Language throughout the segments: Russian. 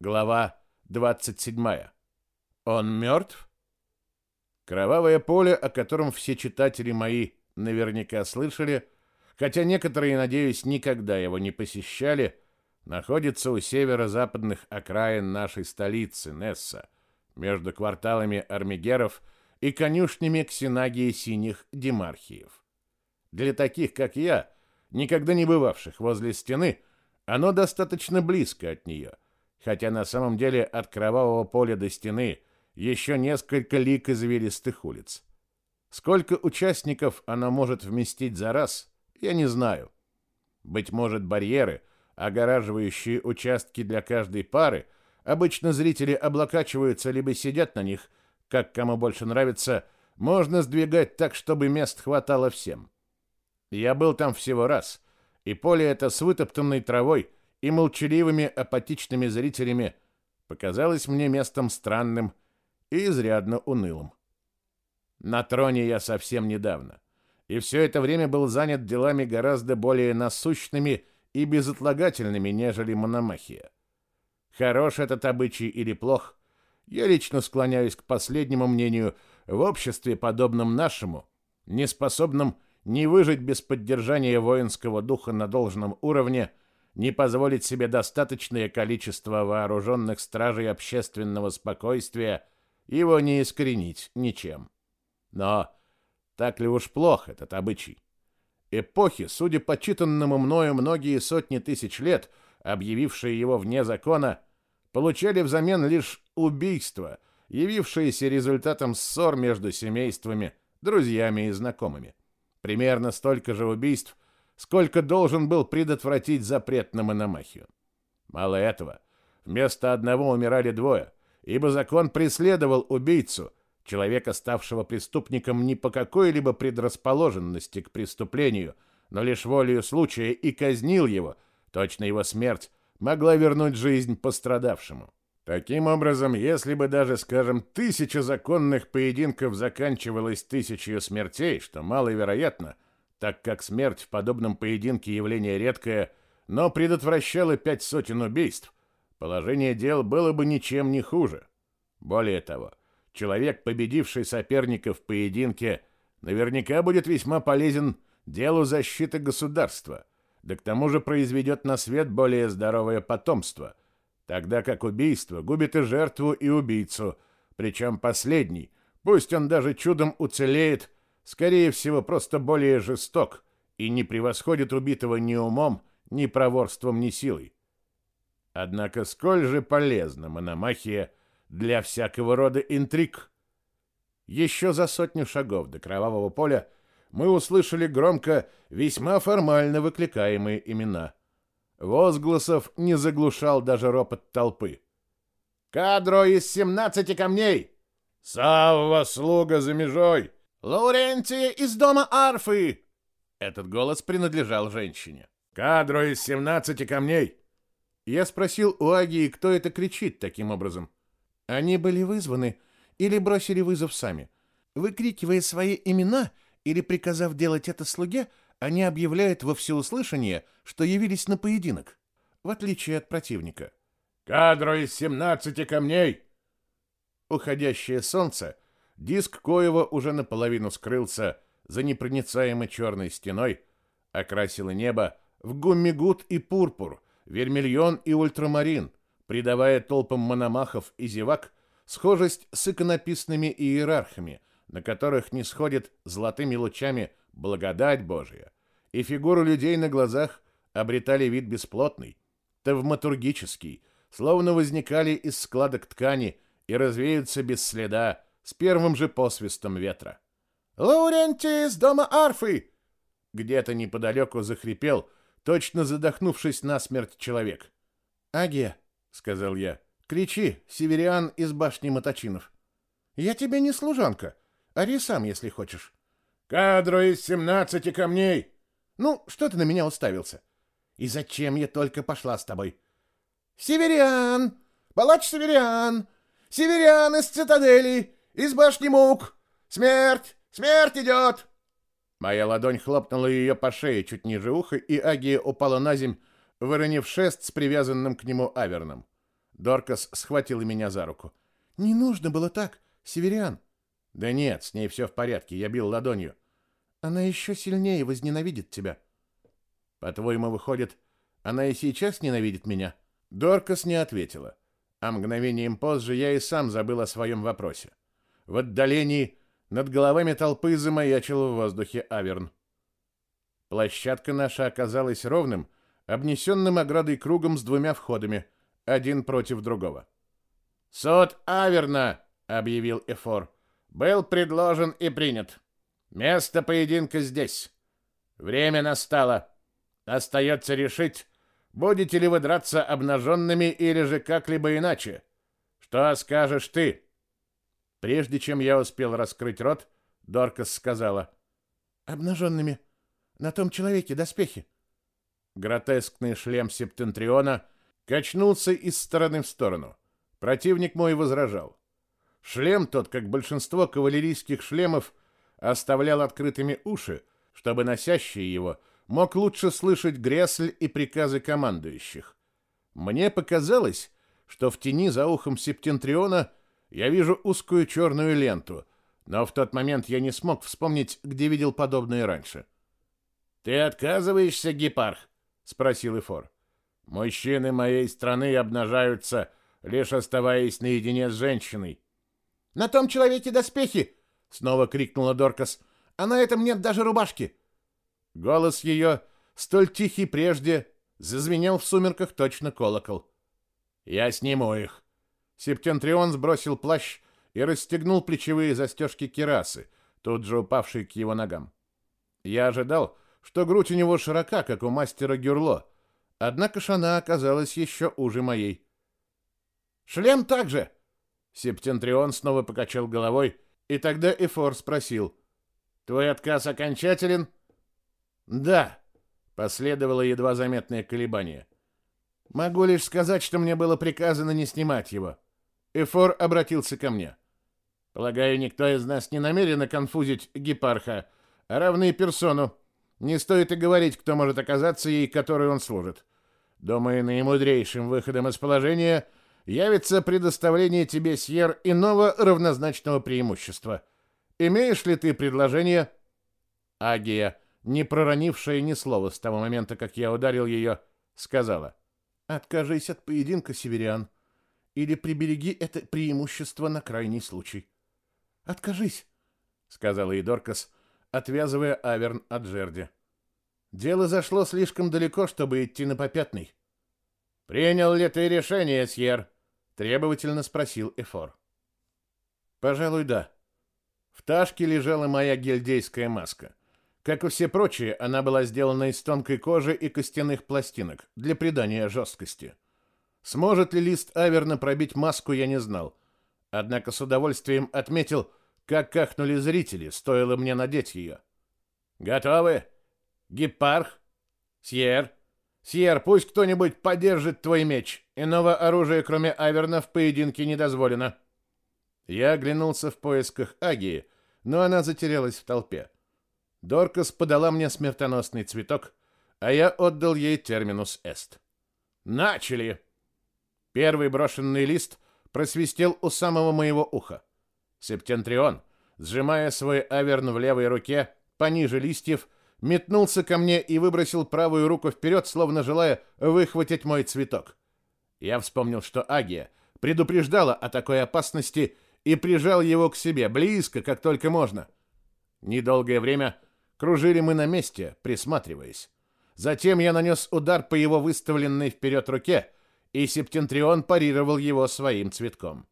Глава 27. Он мертв? Кровавое поле, о котором все читатели мои наверняка слышали, хотя некоторые, надеюсь, никогда его не посещали, находится у северо-западных окраин нашей столицы, Несса, между кварталами армигеров и конюшнями ксенагии синих демархиев. Для таких, как я, никогда не бывавших возле стены, оно достаточно близко от нее — хотя на самом деле от кровавого поля до стены еще несколько лик извилистых улиц. Сколько участников она может вместить за раз, я не знаю. Быть может, барьеры, огораживающие участки для каждой пары, обычно зрители облокачиваются либо сидят на них, как кому больше нравится, можно сдвигать так, чтобы мест хватало всем. Я был там всего раз, и поле это с вытоптанной травой – и молчаливыми апатичными зрителями показалось мне местом странным и изрядно унылым. На троне я совсем недавно, и все это время был занят делами гораздо более насущными и безотлагательными, нежели мономахия. Хорош этот обычай или плох, я лично склоняюсь к последнему мнению в обществе, подобном нашему, неспособном не выжить без поддержания воинского духа на должном уровне – не позволить себе достаточное количество вооруженных стражей общественного спокойствия, его не искоренить ничем. Но так ли уж плох этот обычай? Эпохи, судя по читанному мною многие сотни тысяч лет, объявившие его вне закона, получали взамен лишь убийства, явившиеся результатом ссор между семействами, друзьями и знакомыми. Примерно столько же убийств – сколько должен был предотвратить запрет на мономахию. Мало этого, вместо одного умирали двое, ибо закон преследовал убийцу, человека, ставшего преступником не по какой-либо предрасположенности к преступлению, но лишь волею случая и казнил его, точно его смерть могла вернуть жизнь пострадавшему. Таким образом, если бы даже, скажем, тысяча законных поединков заканчивалась тысячей смертей, что маловероятно, так как смерть в подобном поединке явление редкое, но предотвращала пять сотен убийств, положение дел было бы ничем не хуже. Более того, человек, победивший соперника в поединке, наверняка будет весьма полезен делу защиты государства, да к тому же произведет на свет более здоровое потомство, тогда как убийство губит и жертву, и убийцу, причем последний, пусть он даже чудом уцелеет, скорее всего, просто более жесток и не превосходит убитого ни умом, ни проворством, ни силой. Однако сколь же полезна мономахия для всякого рода интриг. Еще за сотню шагов до кровавого поля мы услышали громко весьма формально выкликаемые имена. Возгласов не заглушал даже ропот толпы. «Кадро из семнадцати камней!» «Савва, слуга за межой!» «Лаурентия из дома арфы!» Этот голос принадлежал женщине. «Кадро из семнадцати камней!» Я спросил у Агии, кто это кричит таким образом. Они были вызваны или бросили вызов сами. Выкрикивая свои имена или приказав делать это слуге, они объявляют во всеуслышание, что явились на поединок, в отличие от противника. «Кадро из семнадцати камней!» Уходящее солнце — Диск Коева уже наполовину скрылся за непроницаемой черной стеной, окрасило небо в гуммигут и пурпур, вермильон и ультрамарин, придавая толпам мономахов и зевак схожесть с иконописными иерархами, на которых не сходит золотыми лучами благодать Божия, и фигуры людей на глазах обретали вид бесплотный, тавматургический, словно возникали из складок ткани и развеются без следа, с первым же посвистом ветра. «Лауренти из дома арфы!» Где-то неподалеку захрипел, точно задохнувшись насмерть человек. «Аге», — сказал я, — «кричи, северян из башни Моточинов». «Я тебе не служанка. Ори сам, если хочешь». «Кадро из семнадцати камней!» «Ну, что ты на меня уставился?» «И зачем я только пошла с тобой?» «Северян! Палач Северян! Северян из цитадели! Из башни мук! Смерть! Смерть идет!» Моя ладонь хлопнула ее по шее чуть ниже уха, и Агия упала на земь, выронив шест с привязанным к нему аверном. Доркас схватила меня за руку. «Не нужно было так, Северян». «Да нет, с ней все в порядке, я бил ладонью». «Она еще сильнее возненавидит тебя». «По-твоему, выходит, она и сейчас ненавидит меня?» Доркас не ответила, а мгновением позже я и сам забыл о своем вопросе. В отдалении над головами толпы замаячил в воздухе Аверн. Площадка наша оказалась ровным, обнесенным оградой кругом с двумя входами, один против другого. «Суд Аверна!» — объявил Эфор. «Был предложен и принят. Место поединка здесь. Время настало. Остается решить, будете ли вы драться обнаженными или же как-либо иначе. Что скажешь ты?» Прежде чем я успел раскрыть рот, Доркас сказала. «Обнаженными. На том человеке доспехи». Гротескный шлем Септентриона качнулся из стороны в сторону. Противник мой возражал. Шлем тот, как большинство кавалерийских шлемов, оставлял открытыми уши, чтобы носящий его мог лучше слышать грясль и приказы командующих. Мне показалось, что в тени за ухом Септентриона я вижу узкую черную ленту, но в тот момент я не смог вспомнить, где видел подобное раньше. «Ты отказываешься, Гепарх?» спросил Ифор. Мужчины моей страны обнажаются, лишь оставаясь наедине с женщиной. На том человеке доспехи, снова крикнула Доркас. А на этом нет даже рубашки. Голос ее, столь тихий прежде, зазвенел в сумерках точно колокол. Я сниму их. Септентрион сбросил плащ и расстегнул плечевые застежки кирасы, тут же упавшие к его ногам. Я ожидал, что грудь у него широка, как у мастера Гюрло, однако ж она оказалась еще уже моей. «Шлем также!» Септентрион снова покачал головой, и тогда Эфор спросил. «Твой отказ окончателен?» «Да», — последовало едва заметное колебание. «Могу лишь сказать, что мне было приказано не снимать его». Эфор обратился ко мне. «Полагаю, никто из нас не намерен конфузить Гепарха, а персону, не стоит и говорить, кто может оказаться ей, которой он служит. Думаю, наимудрейшим выходом из положения явится предоставление тебе, Сьер, иного равнозначного преимущества. Имеешь ли ты предложение?» Агия, не проронившая ни слова с того момента, как я ударил ее, сказала. «Откажись от поединка, северян, или прибереги это преимущество на крайний случай». «Откажись», — сказала и Доркас, отвязывая Аверн от жерди. Дело зашло слишком далеко, чтобы идти на попятный. «Принял ли ты решение, Сьер?» — требовательно спросил Эфор. «Пожалуй, да. В ташке лежала моя гильдейская маска. Как и все прочие, она была сделана из тонкой кожи и костяных пластинок для придания жесткости. Сможет ли лист Аверна пробить маску, я не знал. Однако с удовольствием отметил, как кахнули зрители, стоило мне надеть ее. «Готовы? Гепарх? Сьер? Сьер, пусть кто-нибудь подержит твой меч. Иного оружия, кроме Аверна, в поединке не дозволено». Я оглянулся в поисках Агии, но она затерялась в толпе. Доркас подала мне смертоносный цветок, а я отдал ей терминус эст. «Начали!» Первый брошенный лист просвистел у самого моего уха. Септентрион, сжимая свой аверн в левой руке, пониже листьев, метнулся ко мне и выбросил правую руку вперед, словно желая выхватить мой цветок. Я вспомнил, что Агия предупреждала о такой опасности и прижал его к себе, близко, как только можно. Недолгое время кружили мы на месте, присматриваясь. Затем я нанес удар по его выставленной вперед руке, и Септентрион парировал его своим цветком.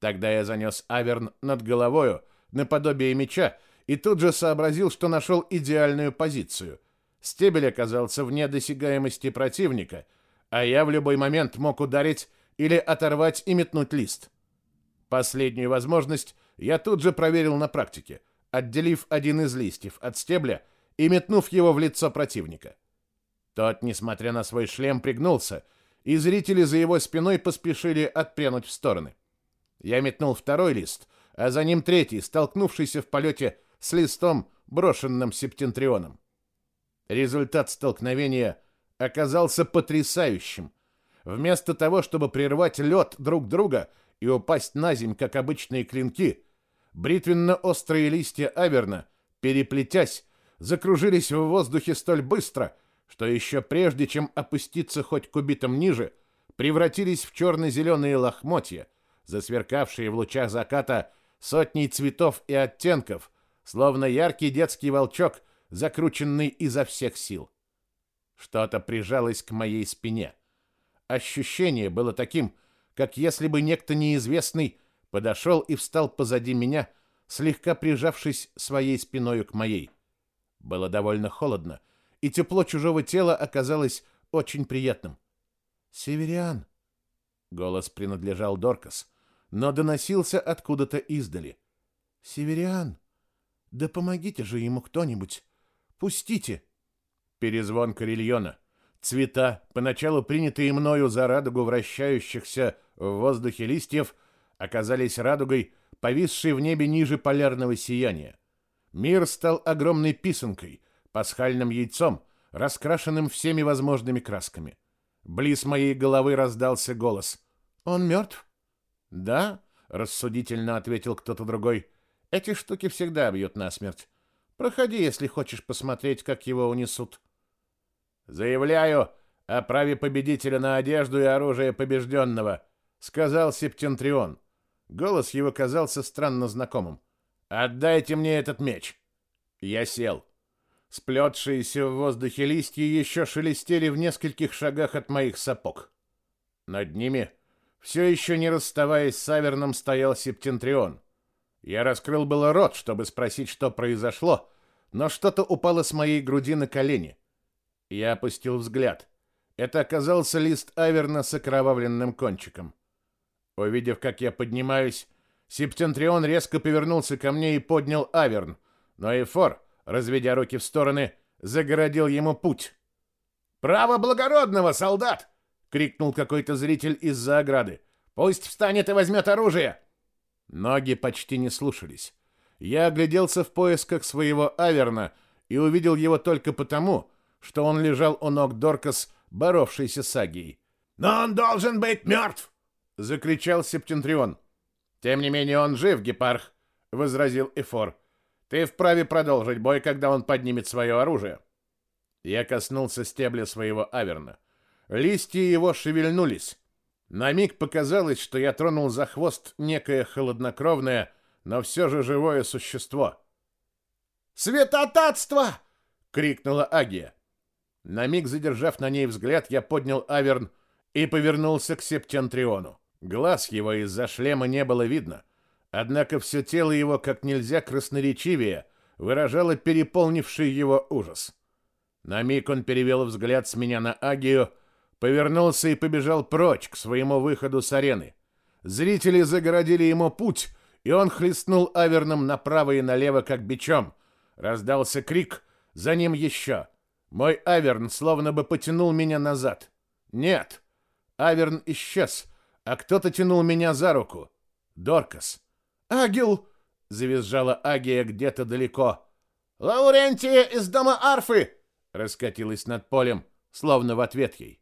Тогда я занес Аверн над головою, наподобие меча, и тут же сообразил, что нашел идеальную позицию. Стебель оказался вне досягаемости противника, а я в любой момент мог ударить или оторвать и метнуть лист. Последнюю возможность я тут же проверил на практике, отделив один из листьев от стебля и метнув его в лицо противника. Тот, несмотря на свой шлем, пригнулся, и зрители за его спиной поспешили отпрянуть в стороны. Я метнул второй лист, а за ним третий, столкнувшийся в полете с листом, брошенным септентрионом. Результат столкновения оказался потрясающим. вместо того, чтобы прервать лед друг друга и упасть на земь, как обычные клинки, бритвенно-острые листья аверна, переплетясь, закружились в воздухе столь быстро, что еще прежде, чем опуститься хоть кубитом ниже, превратились в черно-зеленые лохмотья, засверкавшие в лучах заката сотней цветов и оттенков, словно яркий детский волчок, закрученный изо всех сил. Что-то прижалось к моей спине. Ощущение было таким, как если бы некто неизвестный подошел и встал позади меня, слегка прижавшись своей спиной к моей. Было довольно холодно, и тепло чужого тела оказалось очень приятным. «Севериан!» Голос принадлежал Доркас, но доносился откуда-то издали. «Севериан! Да помогите же ему кто-нибудь! Пустите!» Перезвон карельона. Цвета, поначалу принятые мною за радугу вращающихся в воздухе листьев, оказались радугой, повисшей в небе ниже полярного сияния. Мир стал огромной писанкой, пасхальным яйцом, раскрашенным всеми возможными красками. Близ моей головы раздался голос. «Он мертв?» «Да», — рассудительно ответил кто-то другой. «Эти штуки всегда бьют насмерть. Проходи, если хочешь посмотреть, как его унесут». «Заявляю о праве победителя на одежду и оружие побежденного», — сказал Септентрион. Голос его казался странно знакомым. «Отдайте мне этот меч!» Я сел. Сплетшиеся в воздухе листья еще шелестели в нескольких шагах от моих сапог. Над ними, все еще не расставаясь с Аверном, стоял Септентрион. Я раскрыл было рот, чтобы спросить, что произошло, но что-то упало с моей груди на колени. Я опустил взгляд. Это оказался лист Аверна с окровавленным кончиком. Увидев, как я поднимаюсь, Септентрион резко повернулся ко мне и поднял Аверн, но Эфор, разведя руки в стороны, загородил ему путь. «Право благородного, солдат!» — крикнул какой-то зритель из-за ограды. «Пусть встанет и возьмет оружие!» Ноги почти не слушались. Я огляделся в поисках своего Аверна и увидел его только потому, что он лежал у ног Доркас, боровшийся с Агией. «Но он должен быть мертв!» — закричал Септентрион. «Тем не менее он жив, Гепарх», — возразил Эфор. «Ты вправе продолжить бой, когда он поднимет свое оружие». Я коснулся стебля своего аверна. Листья его шевельнулись. На миг показалось, что я тронул за хвост некое холоднокровное, но все же живое существо. «Святотатство!» — крикнула Агия. На миг задержав на ней взгляд, я поднял аверн и повернулся к Септентриону. Глаз его из-за шлема не было видно, однако все тело его как нельзя красноречивее выражало переполнивший его ужас. На миг он перевел взгляд с меня на Агию, повернулся и побежал прочь к своему выходу с арены. Зрители загородили ему путь, и он хлестнул Аверном направо и налево, как бичом. Раздался крик, за ним еще. Мой Аверн словно бы потянул меня назад. Нет, Аверн исчез, а кто-то тянул меня за руку. Доркас. «Агил!» — завизжала Агия где-то далеко. «Лаурентия из дома Арфы!» — раскатилась над полем, словно в ответ ей.